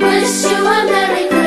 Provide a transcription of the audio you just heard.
wish you a Merry Christmas.